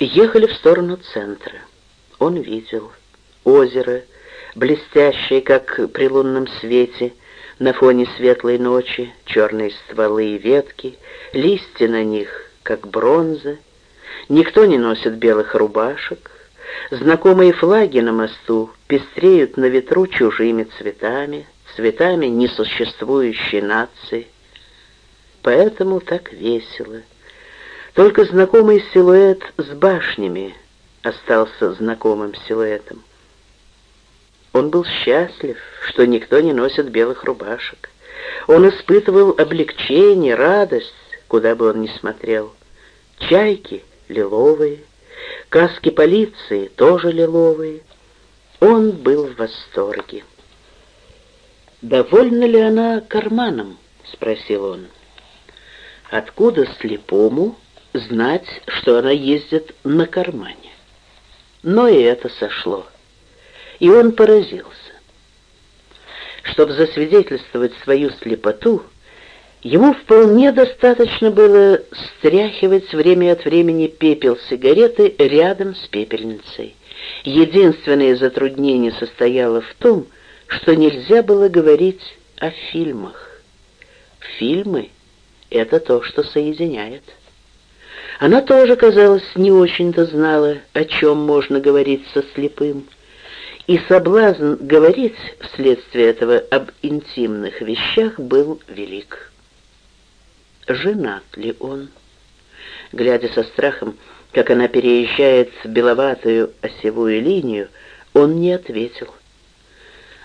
Ехали в сторону центра. Он видел озеро, блестящее, как при лунном свете, на фоне светлой ночи, черные стволы и ветки, листья на них, как бронза. Никто не носит белых рубашек. Знакомые флаги на мосту пестреют на ветру чужими цветами, цветами несуществующей нации. Поэтому так весело. Только знакомый силуэт с башнями остался знакомым силуэтом. Он был счастлив, что никто не носит белых рубашек. Он испытывал облегчение, радость, куда бы он ни смотрел. Чайки лиловые, каски полиции тоже лиловые. Он был в восторге. «Довольна ли она карманом?» — спросил он. «Откуда слепому знать, что она ездит на кармане?» Но и это сошло и он поразился. Чтобы засвидетельствовать свою слепоту, ему вполне достаточно было стряхивать время от времени пепел сигареты рядом с пепельницей. Единственное затруднение состояло в том, что нельзя было говорить о фильмах. Фильмы — это то, что соединяет. Она тоже, казалось, не очень-то знала, о чем можно говорить со слепым и соблазн говорить вследствие этого об интимных вещах был велик. Женат ли он? Глядя со страхом, как она переезжает в беловатую осевую линию, он не ответил.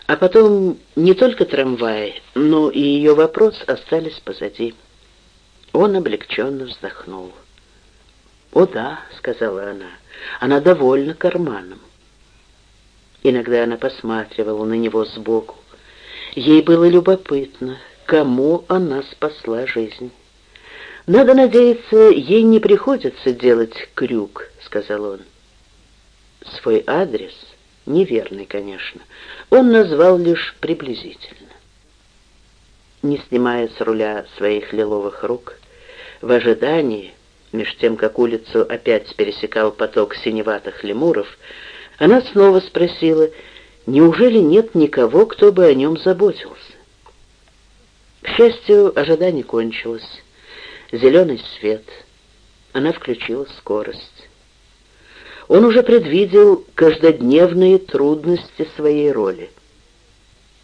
А потом не только трамвай, но и ее вопрос остались позади. Он облегченно вздохнул. «О да», — сказала она, — «она довольна карманом. Иногда она посматривала на него сбоку. Ей было любопытно, кому она спасла жизнь. «Надо надеяться, ей не приходится делать крюк», — сказал он. Свой адрес, неверный, конечно, он назвал лишь приблизительно. Не снимая с руля своих лиловых рук, в ожидании, меж тем, как улицу опять пересекал поток синеватых лемуров, она снова спросила, неужели нет никого, кто бы о нем заботился? К счастью, ожидание кончилось. Зеленый свет. Она включила скорость. Он уже предвидел каждодневные трудности своей роли.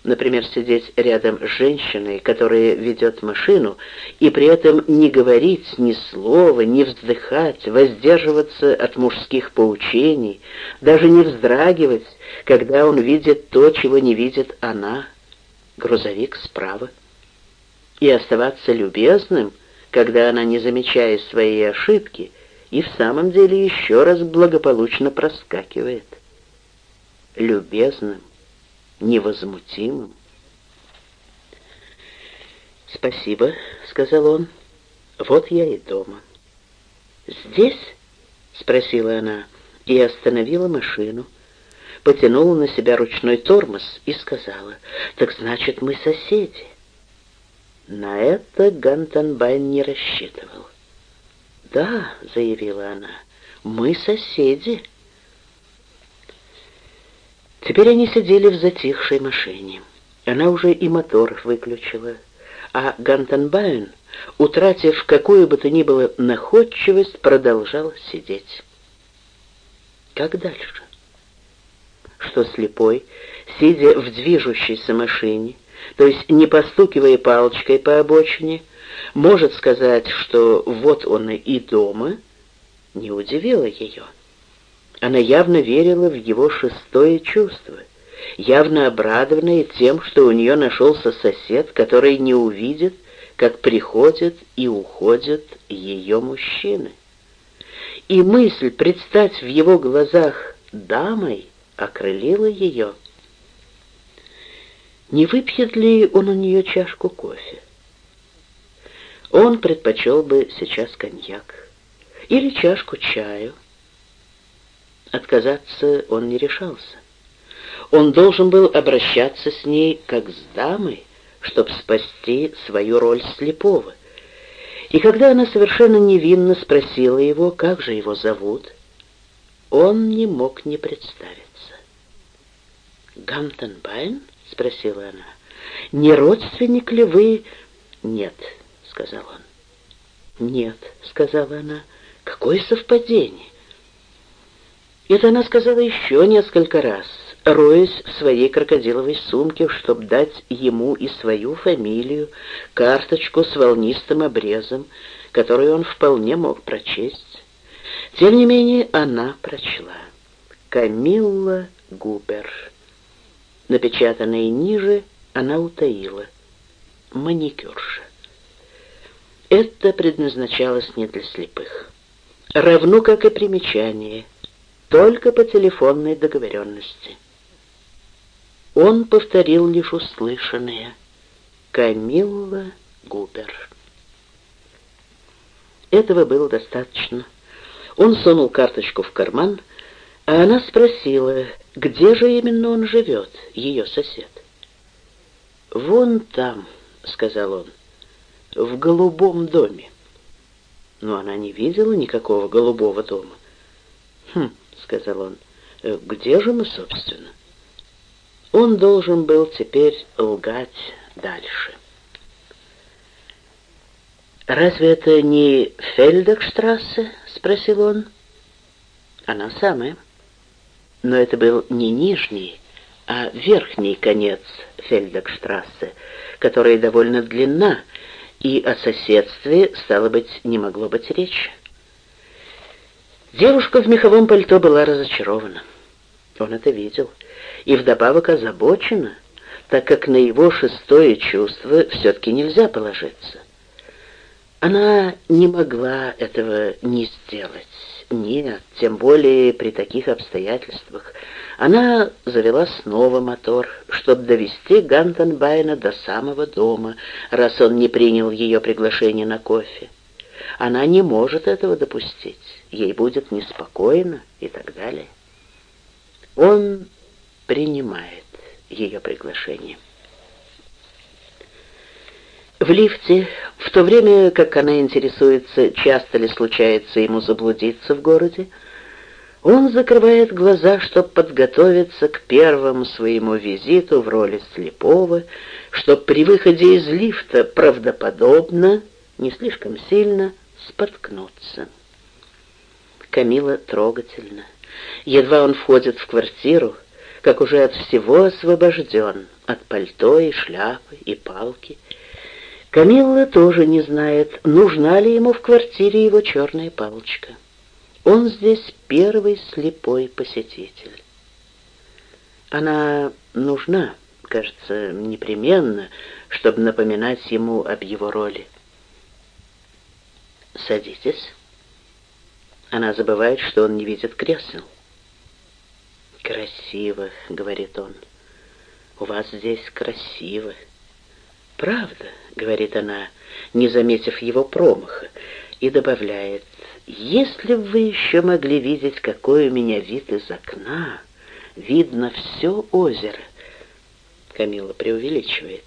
Например, сидеть рядом с женщиной, которая ведет машину, и при этом не говорить ни слова, не вздыхать, воздерживаться от мужских поучений, даже не вздрагивать, когда он видит то, чего не видит она, грузовик справа, и оставаться любезным, когда она, не замечая своей ошибки, и в самом деле еще раз благополучно проскакивает. Любезным невозмутимым. «Спасибо», — сказал он, — «вот я и дома». «Здесь?» — спросила она и остановила машину, потянула на себя ручной тормоз и сказала, «Так значит, мы соседи». На это Гантенбайн не рассчитывал. «Да», — заявила она, — «мы соседи». Теперь они сидели в затихшей машине. Она уже и мотор выключила, а Гантенбайн, утратив какую бы то ни было находчивость, продолжал сидеть. Как дальше? Что слепой, сидя в движущейся машине, то есть не постукивая палочкой по обочине, может сказать, что вот он и дома, не удивило ее. Она явно верила в его шестое чувство, явно обрадованная тем, что у нее нашелся сосед, который не увидит, как приходят и уходят ее мужчины. И мысль предстать в его глазах дамой окрылила ее. Не выпьет ли он у нее чашку кофе? Он предпочел бы сейчас коньяк или чашку чаю, Отказаться он не решался. Он должен был обращаться с ней как с дамой, чтобы спасти свою роль слепого. И когда она совершенно невинно спросила его, как же его зовут, он не мог не представиться. «Гамтонбайн?» — спросила она. «Не родственник ли вы?» «Нет», — сказал он. «Нет», — сказала она. «Какое совпадение?» Это она сказала еще несколько раз, роясь в своей крокодиловой сумке, чтобы дать ему и свою фамилию, карточку с волнистым обрезом, которую он вполне мог прочесть. Тем не менее, она прочла. Камилла Губер. Напечатанное ниже она утаила. Маникюрша. Это предназначалось не для слепых. Равно как и примечание, только по телефонной договоренности. Он повторил лишь услышанное. Камилла Губер. Этого было достаточно. Он сунул карточку в карман, а она спросила, где же именно он живет, ее сосед. «Вон там», — сказал он, — «в голубом доме». Но она не видела никакого голубого дома. «Хм», — сказал он, — «где же мы, собственно?» Он должен был теперь лгать дальше. «Разве это не Фельдекштрассе?» — спросил он. «Она самая». Но это был не нижний, а верхний конец Фельдекштрассе, которая довольно длинна, и о соседстве, стало быть, не могло быть речи. Девушка в меховом пальто была разочарована. Он это видел. И вдобавок озабочена, так как на его шестое чувство все-таки нельзя положиться. Она не могла этого не сделать. Нет, тем более при таких обстоятельствах. Она завела снова мотор, чтобы довести Гантенбайна до самого дома, раз он не принял ее приглашение на кофе. Она не может этого допустить. Ей будет неспокойно и так далее. Он принимает ее приглашение. В лифте, в то время как она интересуется, часто ли случается ему заблудиться в городе, он закрывает глаза, чтобы подготовиться к первому своему визиту в роли слепого, чтобы при выходе из лифта правдоподобно, не слишком сильно, споткнуться. Камила трогательно. Едва он входит в квартиру, как уже от всего освобожден, от пальто и шляпы и палки, Камилла тоже не знает, нужна ли ему в квартире его черная палочка. Он здесь первый слепой посетитель. Она нужна, кажется, непременно, чтобы напоминать ему об его роли. «Садитесь». Она забывает, что он не видит кресел. «Красиво», — говорит он. «У вас здесь красиво». «Правда», — говорит она, не заметив его промаха, и добавляет, «Если бы вы еще могли видеть, какой у меня вид из окна, видно все озеро». Камила преувеличивает.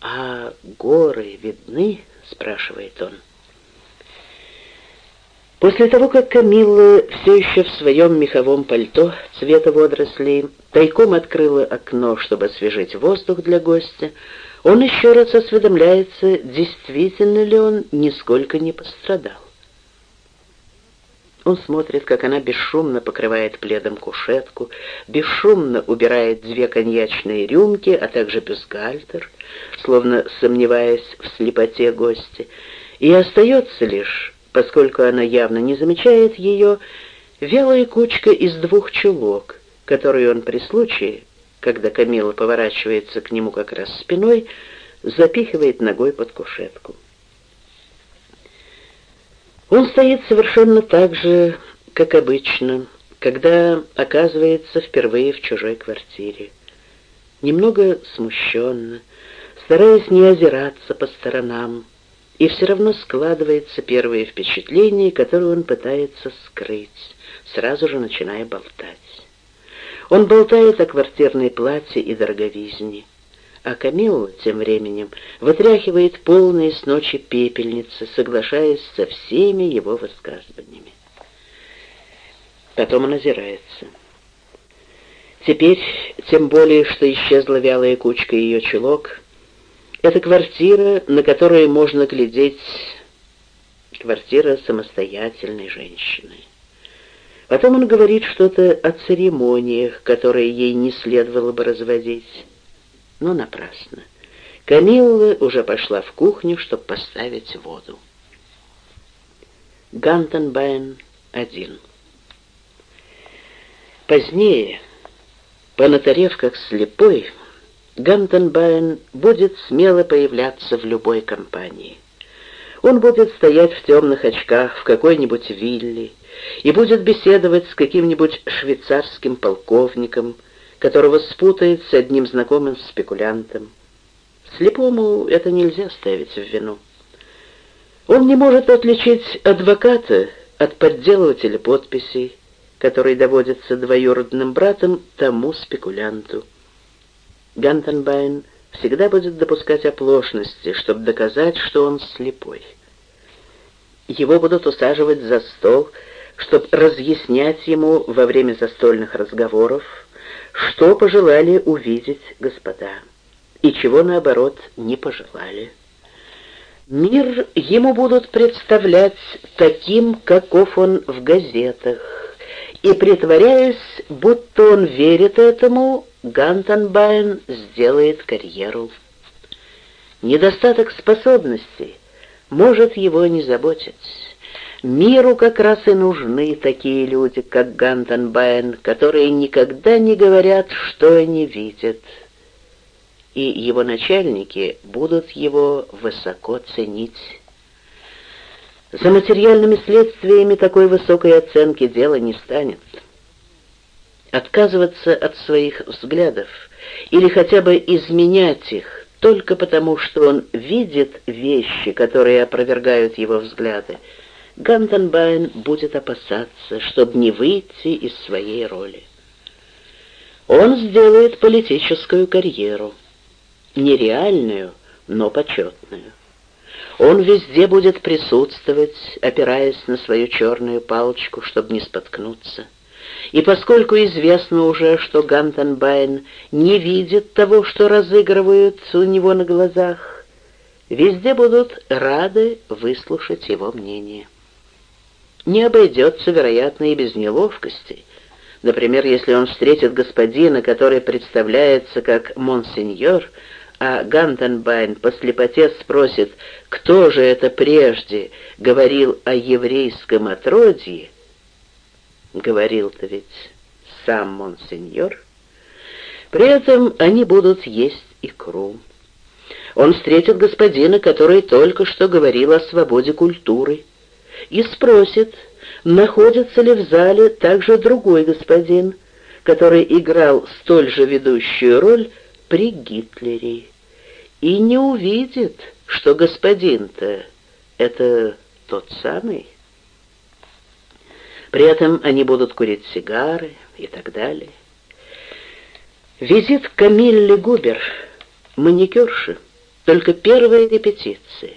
«А горы видны?» — спрашивает он. После того, как Камилла все еще в своем меховом пальто цвета водорослей тайком открыла окно, чтобы освежить воздух для гостя, он еще раз осведомляется, действительно ли он нисколько не пострадал. Он смотрит, как она бесшумно покрывает пледом кушетку, бесшумно убирает две коньячные рюмки, а также бюстгальтер, словно сомневаясь в слепоте гостя, и остается лишь, поскольку она явно не замечает ее, вялая кучка из двух чулок, которую он при случае когда Камила поворачивается к нему как раз спиной, запихивает ногой под кушетку. Он стоит совершенно так же, как обычно, когда оказывается впервые в чужой квартире. Немного смущенно, стараясь не озираться по сторонам, и все равно складывается первое впечатление, которое он пытается скрыть, сразу же начиная болтать. Он болтает о квартирной плате и дороговизне. А Камилла тем временем вытряхивает полные с ночи пепельницы, соглашаясь со всеми его высказываниями. Потом он озирается. Теперь, тем более, что исчезла вялая кучка ее чулок, это квартира, на которую можно глядеть, квартира самостоятельной женщины. Потом он говорит что-то о церемониях, которые ей не следовало бы разводить. Но напрасно. Камилла уже пошла в кухню, чтобы поставить воду. Гантенбайн один. Позднее, понаторев как слепой, Гантенбайн будет смело появляться в любой компании. Он будет стоять в темных очках в какой-нибудь вилле и будет беседовать с каким-нибудь швейцарским полковником, которого спутает с одним знакомым спекулянтом. Слепому это нельзя ставить в вину. Он не может отличить адвоката от подделывателя подписей, который доводится двоюродным братом тому спекулянту. Гантенбайн всегда будет допускать оплошности, чтобы доказать, что он слепой. Его будут усаживать за стол, чтобы разъяснять ему во время застольных разговоров, что пожелали увидеть господа, и чего, наоборот, не пожелали. Мир ему будут представлять таким, каков он в газетах, и, притворяясь, будто он верит этому, Гантенбайн сделает карьеру. Недостаток способностей может его не заботить. Миру как раз и нужны такие люди, как Гантенбайн, которые никогда не говорят, что они видят и его начальники будут его высоко ценить. За материальными следствиями такой высокой оценки дело не станет. Отказываться от своих взглядов или хотя бы изменять их только потому, что он видит вещи, которые опровергают его взгляды, Гантенбайн будет опасаться, чтобы не выйти из своей роли. Он сделает политическую карьеру нереальную, но почетную. Он везде будет присутствовать, опираясь на свою черную палочку, чтобы не споткнуться. И поскольку известно уже, что Гантенбайн не видит того, что разыгрывается у него на глазах, везде будут рады выслушать его мнение. Не обойдется, вероятно, и без неловкостей. Например, если он встретит господина, который представляется как монсеньор, а Гантенбайн по слепоте спросит, кто же это прежде говорил о еврейском отродье, говорил-то ведь сам монсеньор, при этом они будут есть икру. Он встретит господина, который только что говорил о свободе культуры, и спросит, находится ли в зале также другой господин, который играл столь же ведущую роль при Гитлере и не увидит, что господин-то это тот самый. При этом они будут курить сигары и так далее. Визит Камилле Губер, маникюрши, только первая репетиция.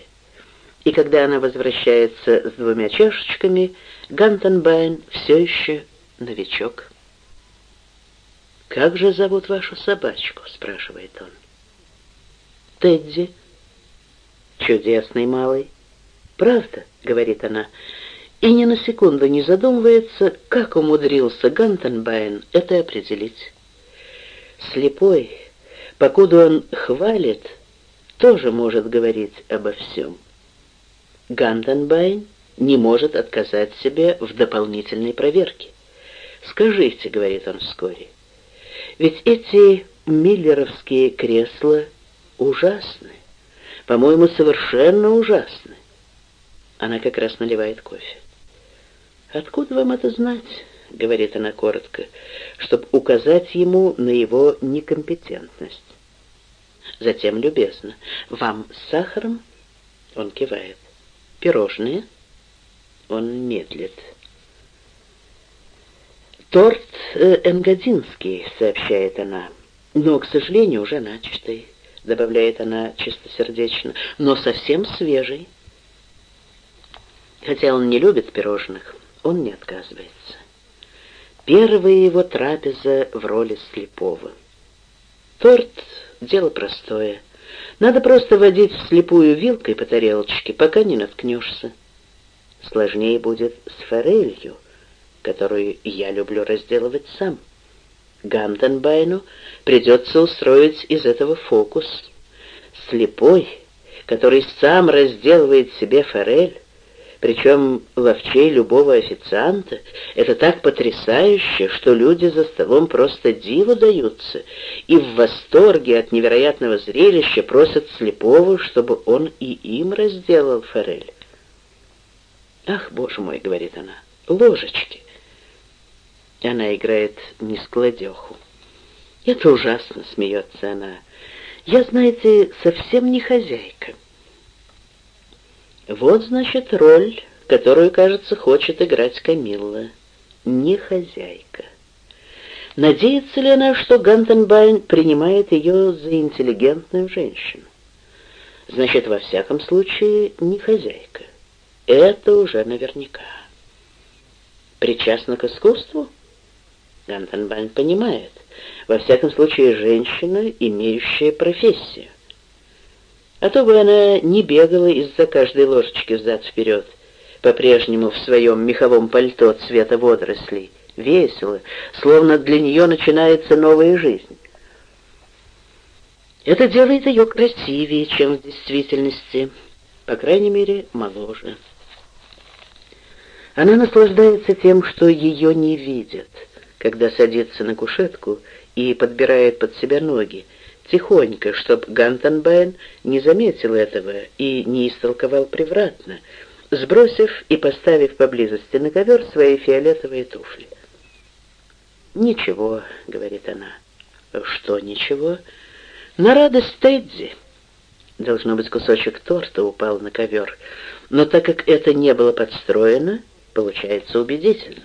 И когда она возвращается с двумя чашечками, Гантенбайн все еще новичок. «Как же зовут вашу собачку?» — спрашивает он. «Тедди». «Чудесный малый». «Правда?» — говорит она, и ни на секунду не задумывается, как умудрился Гантенбайн это определить. Слепой, покуда он хвалит, тоже может говорить обо всем. Гантенбайн не может отказать себе в дополнительной проверке. «Скажите», — говорит он вскоре, — ведь эти миллеровские кресла ужасны. По-моему, совершенно ужасны. Она как раз наливает кофе. «Откуда вам это знать?» — говорит она коротко, чтобы указать ему на его некомпетентность. Затем любезно. «Вам с сахаром?» Он кивает. «Пирожные?» Он медлит. «Торт э, энгадинский», — сообщает она, — «но, к сожалению, уже начатый», — добавляет она чистосердечно, — «но совсем свежий». Хотя он не любит пирожных, он не отказывается. первая его трапеза в роли слепого. Торт — дело простое. Надо просто водить слепую вилкой по тарелочке, пока не наткнешься. Сложнее будет с форелью, которую я люблю разделывать сам. Гантенбайну придется устроить из этого фокус. Слепой, который сам разделывает себе форель, причем ловчей любого официанта, это так потрясающе, что люди за столом просто диву даются и в восторге от невероятного зрелища просят слепого, чтобы он и им разделал форель. «Ах, боже мой!» — говорит она, — «ложечки!» Она играет нескладеху. «Это ужасно!» — смеется она. «Я, знаете, совсем не хозяйка». Вот, значит, роль, которую, кажется, хочет играть Камилла. Не хозяйка. Надеется ли она, что Гантенбайн принимает ее за интеллигентную женщину? Значит, во всяком случае, не хозяйка. Это уже наверняка. Причастна к искусству? Гантенбайн понимает. Во всяком случае, женщина, имеющая профессию. А то бы она не бегала из-за каждой ложечки взад-вперед, по-прежнему в своем меховом пальто цвета водорослей, весело, словно для нее начинается новая жизнь. Это делает ее красивее, чем в действительности, по крайней мере, моложе. Она наслаждается тем, что ее не видят, когда садится на кушетку и подбирает под себя ноги, тихонько, чтоб Гантенбайн не заметил этого и не истолковал превратно, сбросив и поставив поблизости на ковер свои фиолетовые туфли. «Ничего», — говорит она. «Что ничего?» «На радость Тедди». Должно быть, кусочек торта упал на ковер, но так как это не было подстроено, получается убедительно.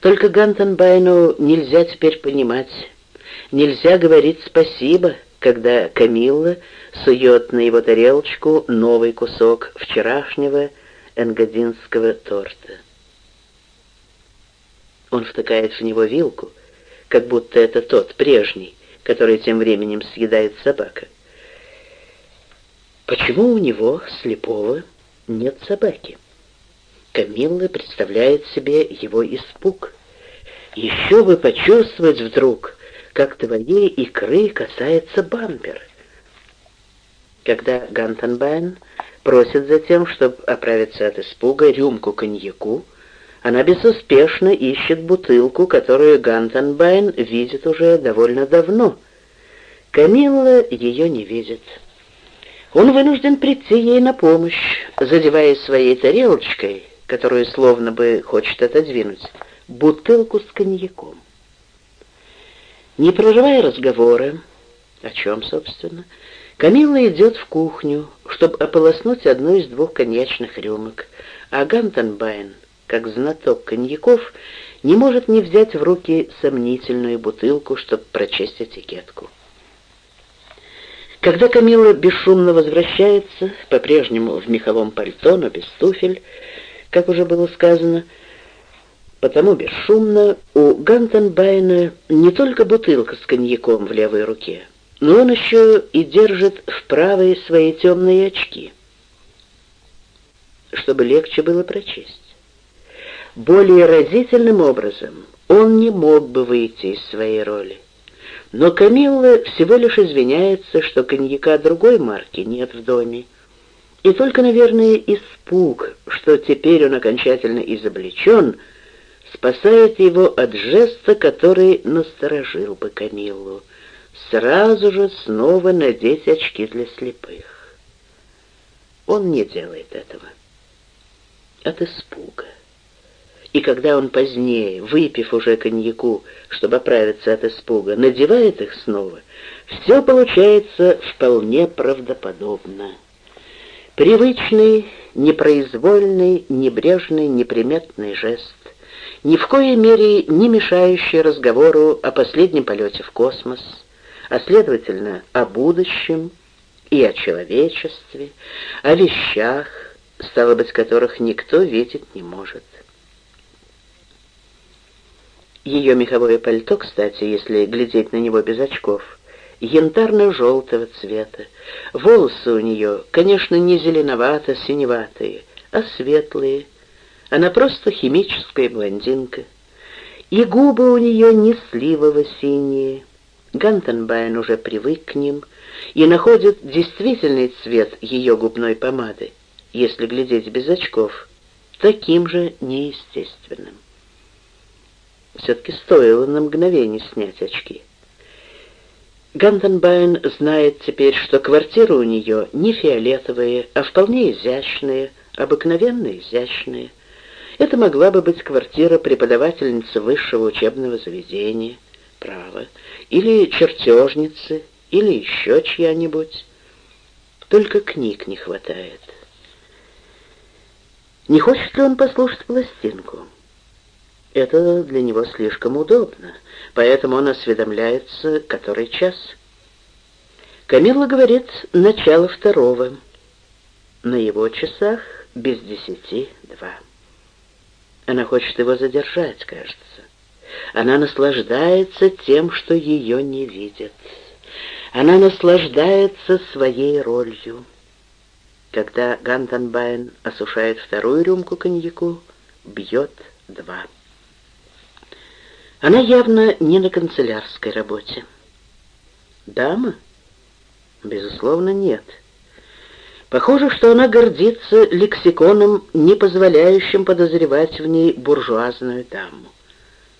Только Гантенбайну нельзя теперь понимать, Нельзя говорить спасибо, когда Камилла сует на его тарелочку новый кусок вчерашнего энгадинского торта. Он втыкает в него вилку, как будто это тот прежний, который тем временем съедает собака. Почему у него, слепого, нет собаки? Камилла представляет себе его испуг. Еще бы почувствовать вдруг, как твоей икры касается бампер. Когда Гантенбайн просит затем, чтобы оправиться от испуга, рюмку коньяку, она безуспешно ищет бутылку, которую Гантенбайн видит уже довольно давно. Камилла ее не видит. Он вынужден прийти ей на помощь, задевая своей тарелочкой, которую словно бы хочет отодвинуть, бутылку с коньяком. Не прерывая разговора, о чем, собственно, Камилла идет в кухню, чтобы ополоснуть одну из двух коньячных рюмок, а Гантенбайн, как знаток коньяков, не может не взять в руки сомнительную бутылку, чтобы прочесть этикетку. Когда Камилла бесшумно возвращается, по-прежнему в меховом пальто, но без туфель, как уже было сказано, Потому бесшумно у Гантенбайна не только бутылка с коньяком в левой руке, но он еще и держит в правой свои темные очки, чтобы легче было прочесть. Более разительным образом он не мог бы выйти из своей роли. Но Камилла всего лишь извиняется, что коньяка другой марки нет в доме, и только, наверное, испуг, что теперь он окончательно изобличен — спасает его от жеста, который насторожил бы Камиллу. Сразу же снова надеть очки для слепых. Он не делает этого. От испуга. И когда он позднее, выпив уже коньяку, чтобы оправиться от испуга, надевает их снова, все получается вполне правдоподобно. Привычный, непроизвольный, небрежный, неприметный жест — ни в коей мере не мешающий разговору о последнем полете в космос, а следовательно о будущем и о человечестве, о вещах, стало быть, которых никто видеть не может. Ее меховое пальто, кстати, если глядеть на него без очков, янтарно-желтого цвета. Волосы у нее, конечно, не зеленовато-синеватые, а светлые. Она просто химическая блондинка. И губы у нее не сливово-синие. Гантенбайн уже привык к ним и находит действительный цвет ее губной помады, если глядеть без очков, таким же неестественным. Все-таки стоило на мгновение снять очки. Гантенбайн знает теперь, что квартира у нее не фиолетовая, а вполне изящная, обыкновенно изящная. Это могла бы быть квартира преподавательницы высшего учебного заведения, право, или чертежницы, или еще чья-нибудь. Только книг не хватает. Не хочет ли он послушать пластинку? Это для него слишком удобно, поэтому он осведомляется, который час. Камилла говорит «начало второго». На его часах без десяти два. Она хочет его задержать, кажется. Она наслаждается тем, что ее не видят. Она наслаждается своей ролью. Когда Гантенбайн осушает вторую рюмку коньяку, бьет два. Она явно не на канцелярской работе. Дама? Безусловно, нет. Похоже, что она гордится лексиконом, не позволяющим подозревать в ней буржуазную даму.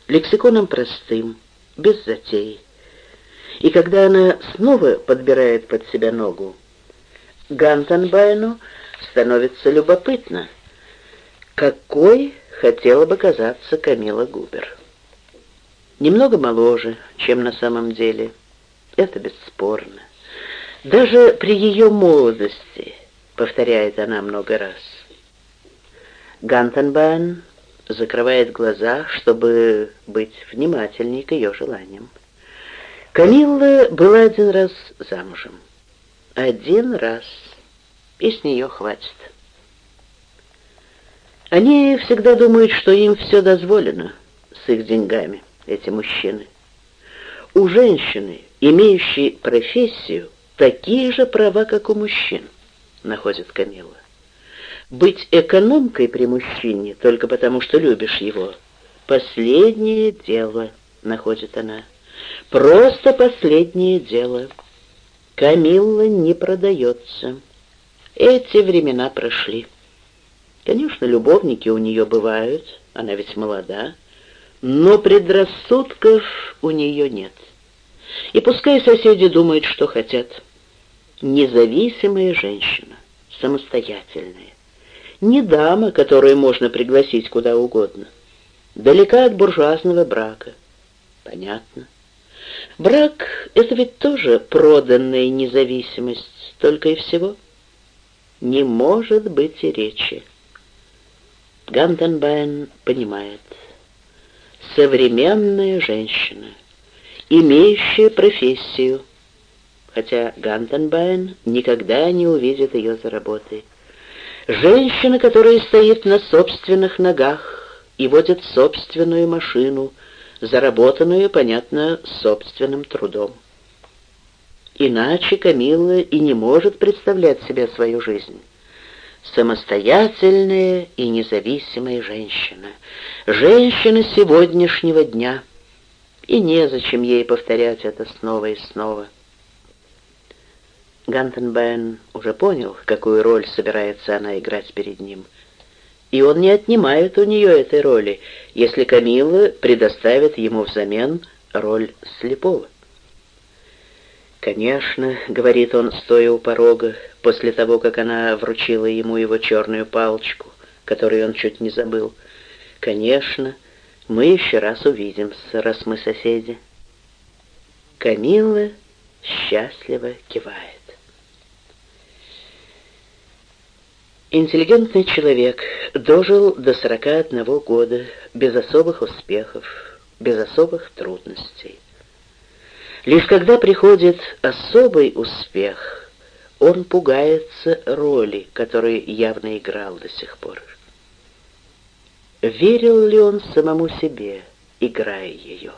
Лексиконом простым, без затей. И когда она снова подбирает под себя ногу, Гантенбайну становится любопытно, какой хотела бы казаться Камила Губер. Немного моложе, чем на самом деле. Это бесспорно. Даже при ее молодости, повторяет она много раз. Гантенбайн закрывает глаза, чтобы быть внимательней к ее желаниям. Камилла была один раз замужем. Один раз. И с нее хватит. Они всегда думают, что им все дозволено с их деньгами эти мужчины. У женщины, имеющей профессию, такие же права, как у мужчин, находит Камила. Быть экономкой при мужчине только потому, что любишь его, последнее дело, находит она. Просто последнее дело. Камилла не продается. Эти времена прошли. Конечно, любовники у нее бывают, она ведь молода, но предрассудков у нее нет. И пускай соседи думают, что хотят. Независимая женщина, самостоятельная. Не дама, которую можно пригласить куда угодно. Далека от буржуазного брака. Понятно. Брак — это ведь тоже проданная независимость, только и всего. Не может быть и речи. Гантенбайн понимает — современная женщина, имеющая профессию, хотя Гантенбайн никогда не увидит ее за работой. Женщина, которая стоит на собственных ногах и водит собственную машину, заработанную, понятно, собственным трудом. Иначе Камилла и не может представлять себе свою жизнь самостоятельная и независимая женщина, женщина сегодняшнего дня, и незачем ей повторять это снова и снова. Гантенбайн уже понял, какую роль собирается она играть перед ним, и он не отнимает у нее этой роли, если Камила предоставит ему взамен роль слепого. «Конечно», — говорит он, стоя у порога, после того, как она вручила ему его черную палочку, которую он чуть не забыл. «Конечно, мы еще раз увидимся, раз мы соседи». Камилла счастливо кивает. Интеллигентный человек дожил до 41 года без особых успехов, без особых трудностей. Лишь когда приходит особый успех, он пугается роли, которую явно играл до сих пор. Верил ли он самому себе, играя ее.